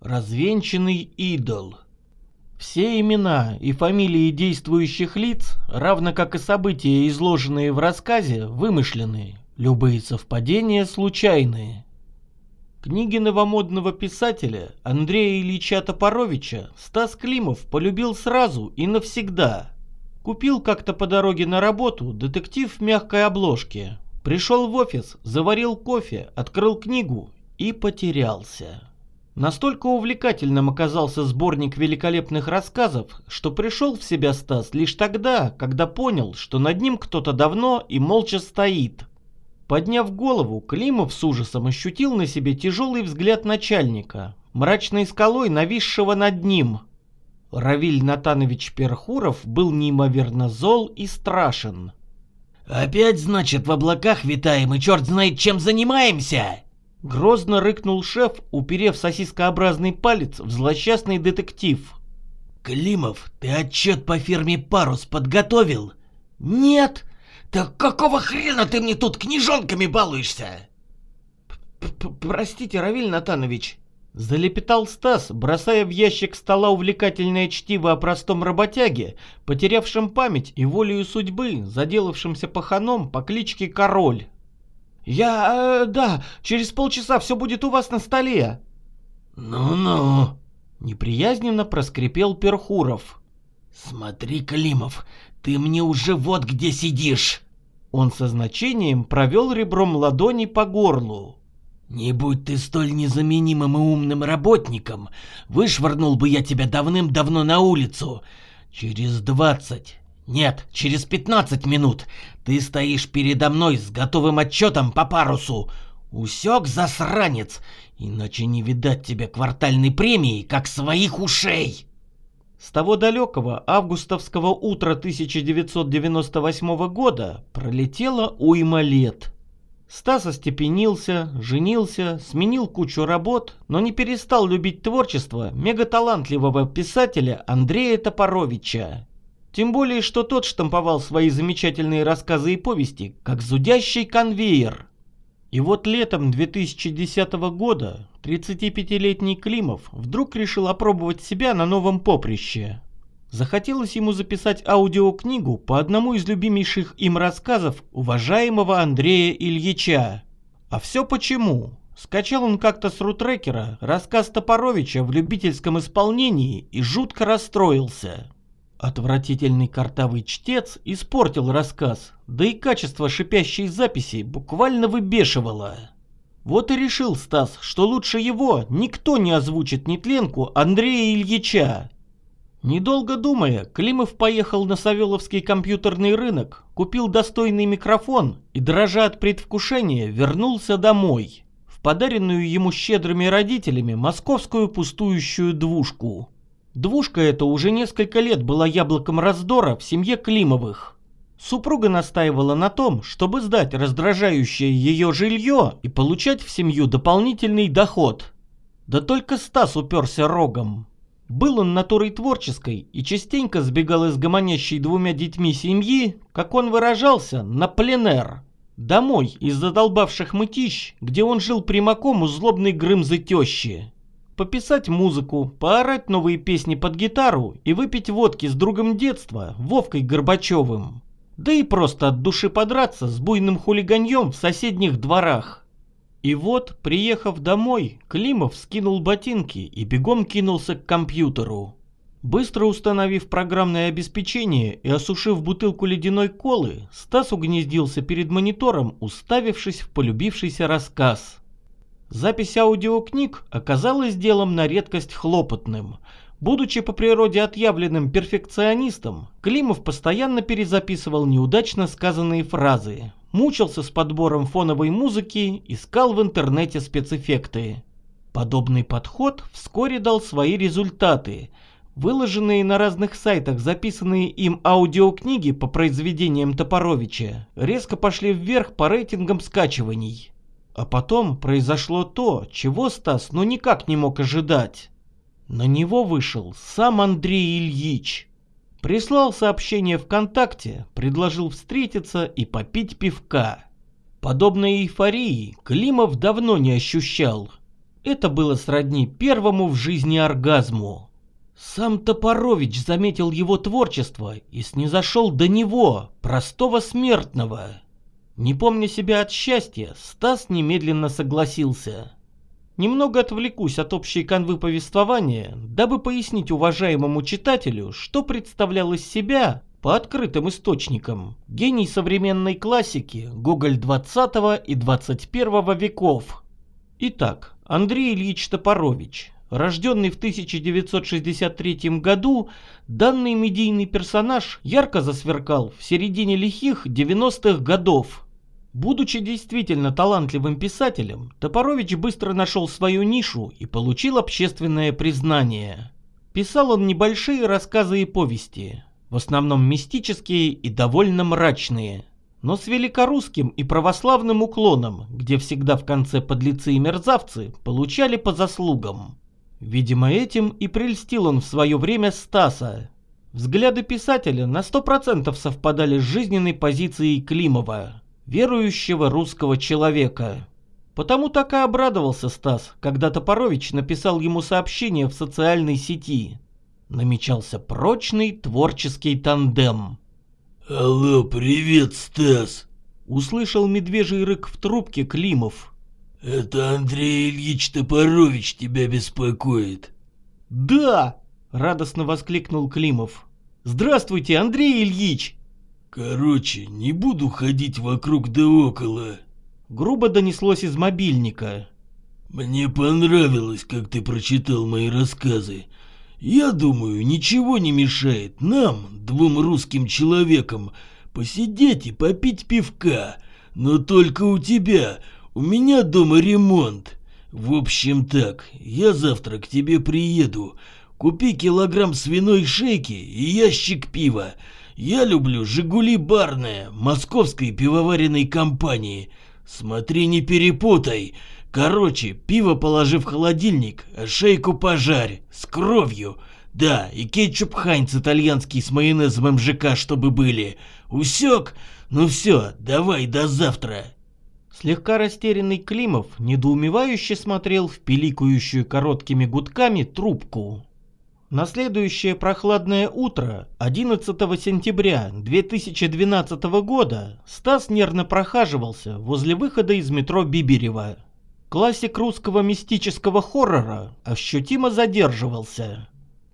Развенчанный идол. Все имена и фамилии действующих лиц, равно как и события, изложенные в рассказе, вымышленные. Любые совпадения случайные. Книги новомодного писателя Андрея Ильича Топоровича Стас Климов полюбил сразу и навсегда. Купил как-то по дороге на работу детектив в мягкой обложке. Пришел в офис, заварил кофе, открыл книгу и потерялся. Настолько увлекательным оказался сборник великолепных рассказов, что пришел в себя Стас лишь тогда, когда понял, что над ним кто-то давно и молча стоит. Подняв голову, Климов с ужасом ощутил на себе тяжелый взгляд начальника, мрачной скалой, нависшего над ним. Равиль Натанович Перхуров был неимоверно зол и страшен. «Опять, значит, в облаках витаем и черт знает чем занимаемся!» Грозно рыкнул шеф, уперев сосискообразный палец в злосчастный детектив. «Климов, ты отчет по фирме «Парус» подготовил?» «Нет!» «Так какого хрена ты мне тут книжонками балуешься?» «Простите, Равиль Натанович», — залепетал Стас, бросая в ящик стола увлекательное чтиво о простом работяге, потерявшем память и волею судьбы, заделавшимся паханом по кличке Король. «Я... Э, да, через полчаса все будет у вас на столе». «Ну-ну», — неприязненно проскрипел Перхуров. «Смотри, Климов, ты мне уже вот где сидишь!» Он со значением провел ребром ладони по горлу. «Не будь ты столь незаменимым и умным работником, вышвырнул бы я тебя давным-давно на улицу. Через двадцать, нет, через пятнадцать минут ты стоишь передо мной с готовым отчетом по парусу. Усек, засранец, иначе не видать тебе квартальной премии, как своих ушей!» С того далекого августовского утра 1998 года пролетело уйма лет. Стас остепенился, женился, сменил кучу работ, но не перестал любить творчество мегаталантливого писателя Андрея Топоровича. Тем более, что тот штамповал свои замечательные рассказы и повести, как зудящий конвейер – и вот летом 2010 года 35-летний Климов вдруг решил опробовать себя на новом поприще. Захотелось ему записать аудиокнигу по одному из любимейших им рассказов уважаемого Андрея Ильича. А все почему? Скачал он как-то с рутрекера рассказ Топоровича в любительском исполнении и жутко расстроился. Отвратительный картавый чтец испортил рассказ, да и качество шипящей записи буквально выбешивало. Вот и решил Стас, что лучше его никто не озвучит нетленку Андрея Ильича. Недолго думая, Климов поехал на Савеловский компьютерный рынок, купил достойный микрофон и, дрожа от предвкушения, вернулся домой, в подаренную ему щедрыми родителями московскую пустующую двушку. Двушка эта уже несколько лет была яблоком раздора в семье Климовых. Супруга настаивала на том, чтобы сдать раздражающее ее жилье и получать в семью дополнительный доход. Да только Стас уперся рогом. Был он натурой творческой и частенько сбегал из гомонящей двумя детьми семьи, как он выражался, на пленэр. Домой из задолбавших мытищ, где он жил прямаком у злобной грымзы тещи пописать музыку, поорать новые песни под гитару и выпить водки с другом детства, Вовкой Горбачевым. Да и просто от души подраться с буйным хулиганьем в соседних дворах. И вот, приехав домой, Климов скинул ботинки и бегом кинулся к компьютеру. Быстро установив программное обеспечение и осушив бутылку ледяной колы, Стас угнездился перед монитором, уставившись в полюбившийся рассказ. Запись аудиокниг оказалась делом на редкость хлопотным. Будучи по природе отъявленным перфекционистом, Климов постоянно перезаписывал неудачно сказанные фразы, мучился с подбором фоновой музыки, искал в интернете спецэффекты. Подобный подход вскоре дал свои результаты. Выложенные на разных сайтах записанные им аудиокниги по произведениям Топоровича резко пошли вверх по рейтингам скачиваний. А потом произошло то, чего Стас ну никак не мог ожидать. На него вышел сам Андрей Ильич. Прислал сообщение ВКонтакте, предложил встретиться и попить пивка. Подобной эйфории Климов давно не ощущал. Это было сродни первому в жизни оргазму. Сам Топорович заметил его творчество и снизошел до него, простого смертного. Не помня себя от счастья, Стас немедленно согласился. Немного отвлекусь от общей канвы повествования, дабы пояснить уважаемому читателю, что представлял из себя, по открытым источникам, гений современной классики Гоголь 20 и 21 веков. Итак, Андрей Ильич Топорович, рожденный в 1963 году, данный медийный персонаж ярко засверкал в середине лихих 90-х годов. Будучи действительно талантливым писателем, Топорович быстро нашел свою нишу и получил общественное признание. Писал он небольшие рассказы и повести, в основном мистические и довольно мрачные – но с великорусским и православным уклоном, где всегда в конце подлецы и мерзавцы получали по заслугам. Видимо, этим и прельстил он в свое время Стаса. Взгляды писателя на сто процентов совпадали с жизненной позицией Климова, верующего русского человека. Потому так и обрадовался Стас, когда Топорович написал ему сообщение в социальной сети. Намечался прочный творческий тандем. «Алло, привет, Стас!» Услышал медвежий рык в трубке Климов. «Это Андрей Ильич Топорович тебя беспокоит». «Да!» — радостно воскликнул Климов. «Здравствуйте, Андрей Ильич!» «Короче, не буду ходить вокруг да около». Грубо донеслось из мобильника. «Мне понравилось, как ты прочитал мои рассказы. Я думаю, ничего не мешает нам, двум русским человекам, посидеть и попить пивка. Но только у тебя, у меня дома ремонт. В общем так, я завтра к тебе приеду. Купи килограмм свиной шейки и ящик пива. Я люблю «Жигули» барное, московской пивоваренной компании. Смотри, не перепутай. Короче, пиво положи в холодильник, а шейку пожарь, с кровью. Да, и кетчуп Хайнц итальянский с майонезом МЖК, чтобы были. Усек? Ну все, давай до завтра. Слегка растерянный Климов недоумевающе смотрел в пиликающую короткими гудками трубку. На следующее прохладное утро, 11 сентября 2012 года, Стас нервно прохаживался возле выхода из метро Биберева. Классик русского мистического хоррора ощутимо задерживался.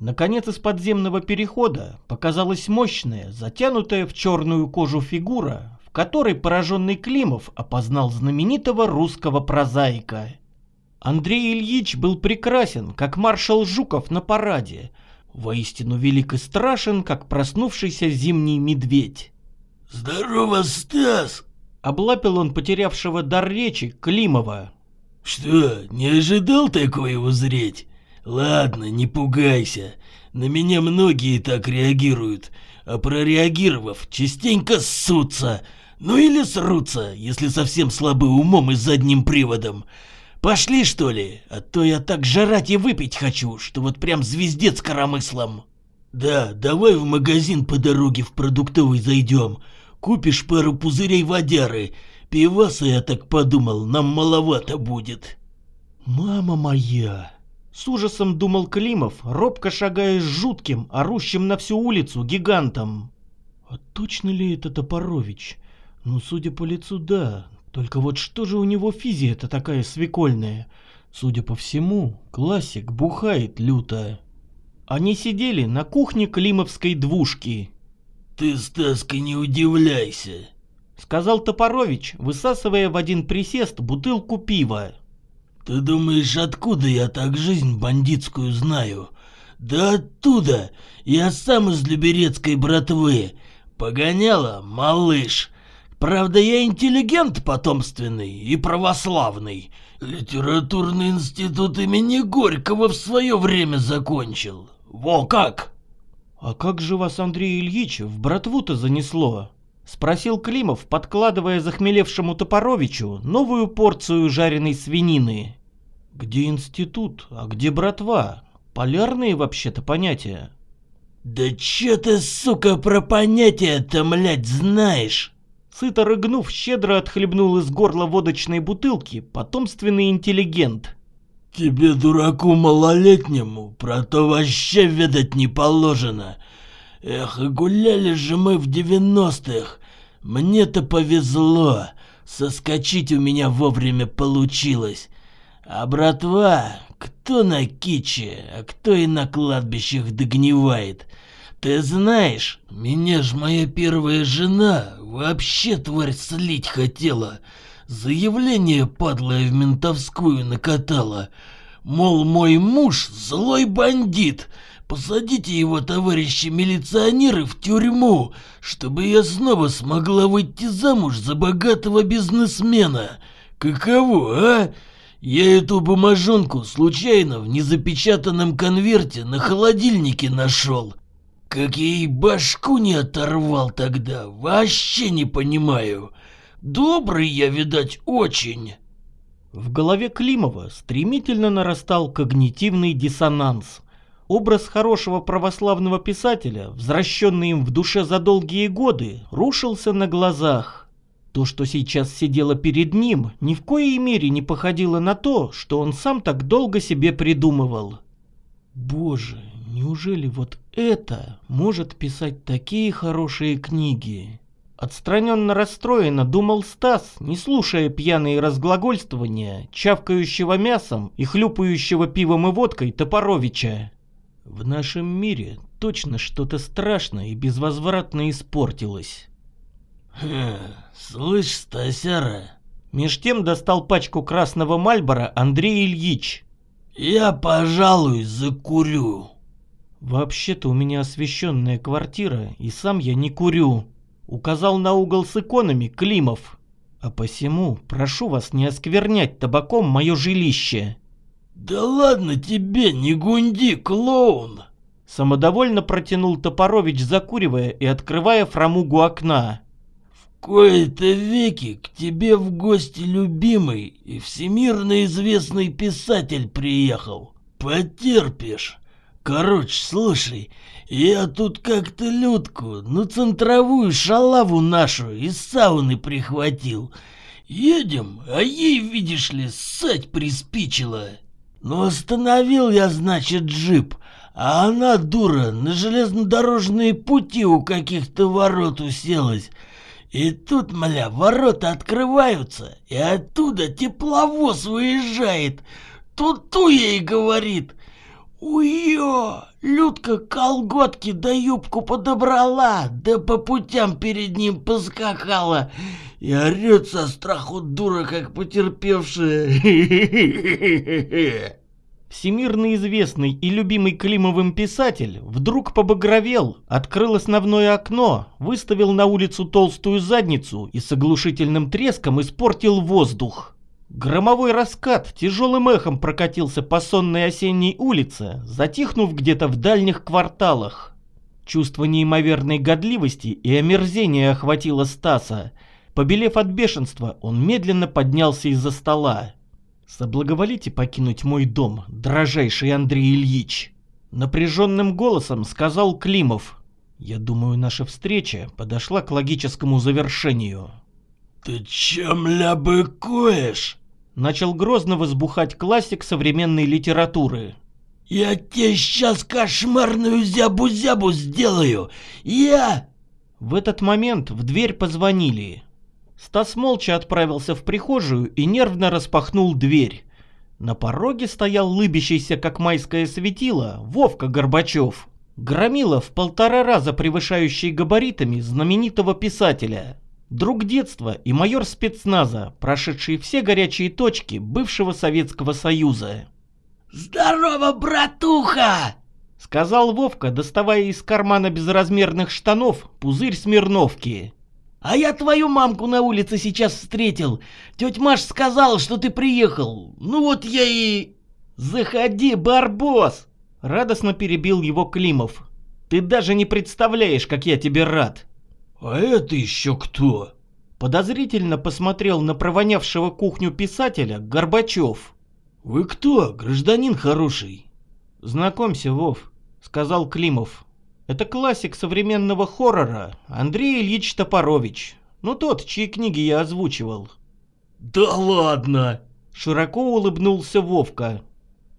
Наконец из подземного перехода показалась мощная, затянутая в черную кожу фигура, в которой пораженный Климов опознал знаменитого русского прозаика. Андрей Ильич был прекрасен, как маршал Жуков на параде, воистину велик и страшен, как проснувшийся зимний медведь. «Здорово, Стас!» — облапил он потерявшего дар речи Климова. «Что, не ожидал такое узреть? Ладно, не пугайся. На меня многие так реагируют, а прореагировав, частенько ссутся. Ну или срутся, если совсем слабы умом и задним приводом. Пошли, что ли, а то я так жрать и выпить хочу, что вот прям звездец коромыслом. Да, давай в магазин по дороге в продуктовый зайдем. Купишь пару пузырей водяры, Пиваса, я так подумал, нам маловато будет. Мама моя! С ужасом думал Климов, робко шагая с жутким, орущим на всю улицу гигантом. А точно ли это Топорович? Ну, судя по лицу, да. Только вот что же у него физия-то такая свекольная? Судя по всему, классик бухает люто. Они сидели на кухне климовской двушки. «Ты, Стаска, не удивляйся», сказал Топорович, высасывая в один присест бутылку пива. «Ты думаешь, откуда я так жизнь бандитскую знаю? Да оттуда! Я сам из Люберецкой братвы. Погоняла, малыш. Правда, я интеллигент потомственный и православный. Литературный институт имени Горького в свое время закончил. Во как!» «А как же вас, Андрей Ильич, в братву-то занесло?» Спросил Климов, подкладывая захмелевшему Топоровичу новую порцию жареной свинины. Где институт, а где братва? Полярные вообще-то понятия. Да чё ты, сука, про понятия-то, млядь, знаешь? Сыто рыгнув, щедро отхлебнул из горла водочной бутылки потомственный интеллигент. Тебе, дураку малолетнему, про то вообще ведать не положено. Эх, и гуляли же мы в девяностых. Мне-то повезло. Соскочить у меня вовремя получилось. А братва, кто на киче, а кто и на кладбищах догнивает. Ты знаешь, меня ж моя первая жена вообще тварь слить хотела. Заявление подлое в ментовскую накатала. Мол, мой муж злой бандит. Посадите его, товарищи милиционеры, в тюрьму, чтобы я снова смогла выйти замуж за богатого бизнесмена. Каково, а? Я эту бумажонку случайно в незапечатанном конверте на холодильнике нашел. Как я ей башку не оторвал тогда, вообще не понимаю. Добрый я, видать, очень. В голове Климова стремительно нарастал когнитивный диссонанс. Образ хорошего православного писателя, возвращенный им в душе за долгие годы, рушился на глазах. То, что сейчас сидело перед ним, ни в коей мере не походило на то, что он сам так долго себе придумывал. Боже, неужели вот это может писать такие хорошие книги? Отстраненно расстроенно думал Стас, не слушая пьяные разглагольствования, чавкающего мясом и хлюпающего пивом и водкой Топоровича. В нашем мире точно что-то страшное и безвозвратно испортилось. Хм, слышь, Стасяра. Меж тем достал пачку красного мальбора Андрей Ильич. Я, пожалуй, закурю. Вообще-то у меня освещенная квартира, и сам я не курю. Указал на угол с иконами Климов. А посему прошу вас не осквернять табаком мое жилище. Да ладно тебе, не гунди, клоун. Самодовольно протянул Топорович, закуривая и открывая фрамугу окна кои-то веки к тебе в гости любимый и всемирно известный писатель приехал. Потерпишь. Короче, слушай, я тут как-то Людку, ну центровую шалаву нашу из сауны прихватил. Едем, а ей, видишь ли, ссать приспичило. Ну остановил я, значит, джип, а она, дура, на железнодорожные пути у каких-то ворот уселась. И тут, мля, ворота открываются, и оттуда тепловоз выезжает. Тут-ту ей говорит. Уё, Людка колготки да юбку подобрала, да по путям перед ним поскакала. И орёт со страху дура, как потерпевшая. Всемирно известный и любимый Климовым писатель вдруг побагровел, открыл основное окно, выставил на улицу толстую задницу и с оглушительным треском испортил воздух. Громовой раскат тяжелым эхом прокатился по сонной осенней улице, затихнув где-то в дальних кварталах. Чувство неимоверной годливости и омерзения охватило Стаса. Побелев от бешенства, он медленно поднялся из-за стола. «Соблаговолите покинуть мой дом, дрожайший Андрей Ильич!» Напряженным голосом сказал Климов. «Я думаю, наша встреча подошла к логическому завершению». «Ты чем ля быкуешь?» Начал грозно возбухать классик современной литературы. «Я тебе сейчас кошмарную зябу-зябу сделаю! Я...» В этот момент в дверь позвонили. Стас молча отправился в прихожую и нервно распахнул дверь. На пороге стоял лыбящийся, как майское светило, Вовка Горбачев. Громила в полтора раза превышающий габаритами знаменитого писателя. Друг детства и майор спецназа, прошедший все горячие точки бывшего Советского Союза. «Здорово, братуха!» Сказал Вовка, доставая из кармана безразмерных штанов пузырь Смирновки. А я твою мамку на улице сейчас встретил. Тетя Маш сказала, что ты приехал. Ну вот я и... Заходи, барбос! Радостно перебил его Климов. Ты даже не представляешь, как я тебе рад. А это еще кто? Подозрительно посмотрел на провонявшего кухню писателя Горбачев. Вы кто, гражданин хороший? Знакомься, Вов, сказал Климов. Это классик современного хоррора Андрей Ильич Топорович. Ну тот, чьи книги я озвучивал. Да ладно! Широко улыбнулся Вовка.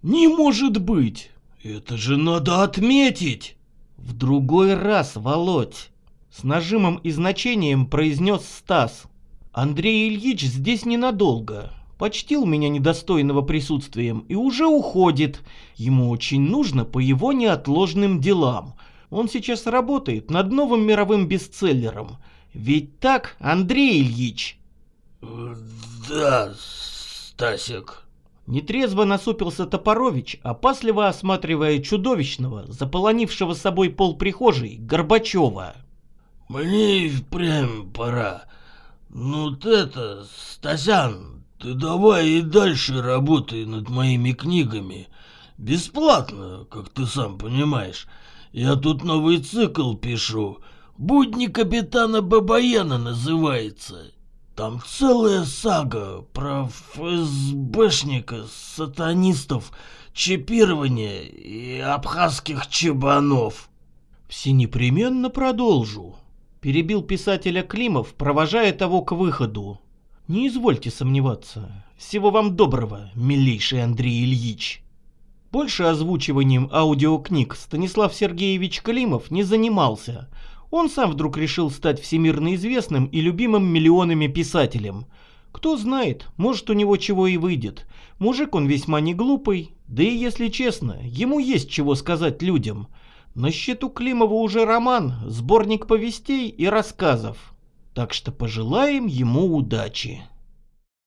Не может быть! Это же надо отметить! В другой раз, Володь! С нажимом и значением произнес Стас. Андрей Ильич здесь ненадолго. Почтил меня недостойного присутствием и уже уходит. Ему очень нужно по его неотложным делам. Он сейчас работает над новым мировым бестселлером. Ведь так, Андрей Ильич? Да, Стасик. Нетрезво насупился Топорович, опасливо осматривая чудовищного, заполонившего собой пол прихожей, Горбачева. Мне и впрямь пора. Ну это, Стасян, ты давай и дальше работай над моими книгами. Бесплатно, как ты сам понимаешь. Я тут новый цикл пишу. «Будни капитана Бабаяна» называется. Там целая сага про ФСБшника, сатанистов, чипирование и абхазских чебанов. Все непременно продолжу. Перебил писателя Климов, провожая того к выходу. Не извольте сомневаться. Всего вам доброго, милейший Андрей Ильич. Больше озвучиванием аудиокниг Станислав Сергеевич Климов не занимался. Он сам вдруг решил стать всемирно известным и любимым миллионами писателем. Кто знает, может у него чего и выйдет. Мужик он весьма не глупый, да и если честно, ему есть чего сказать людям. На счету Климова уже роман, сборник повестей и рассказов. Так что пожелаем ему удачи.